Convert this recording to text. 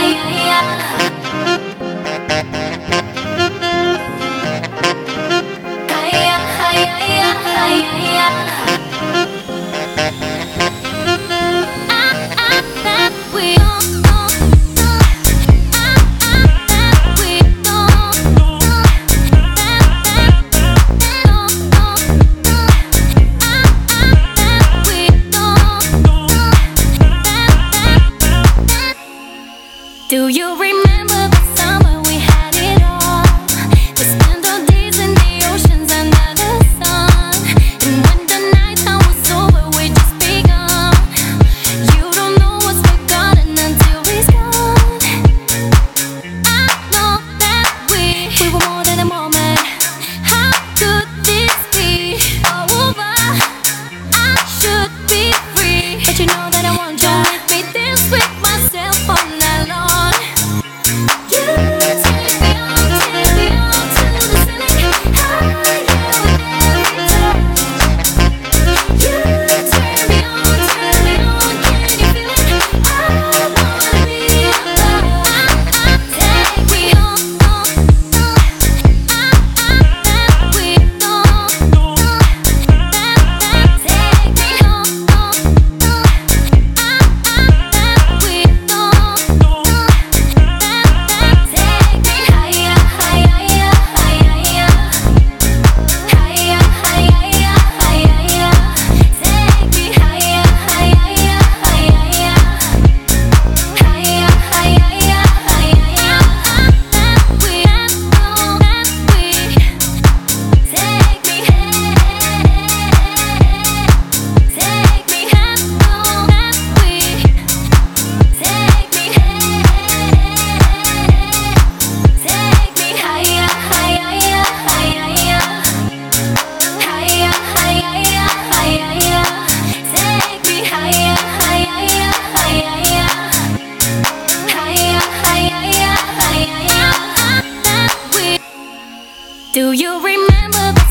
yeah, yeah. Do you remember Do you remember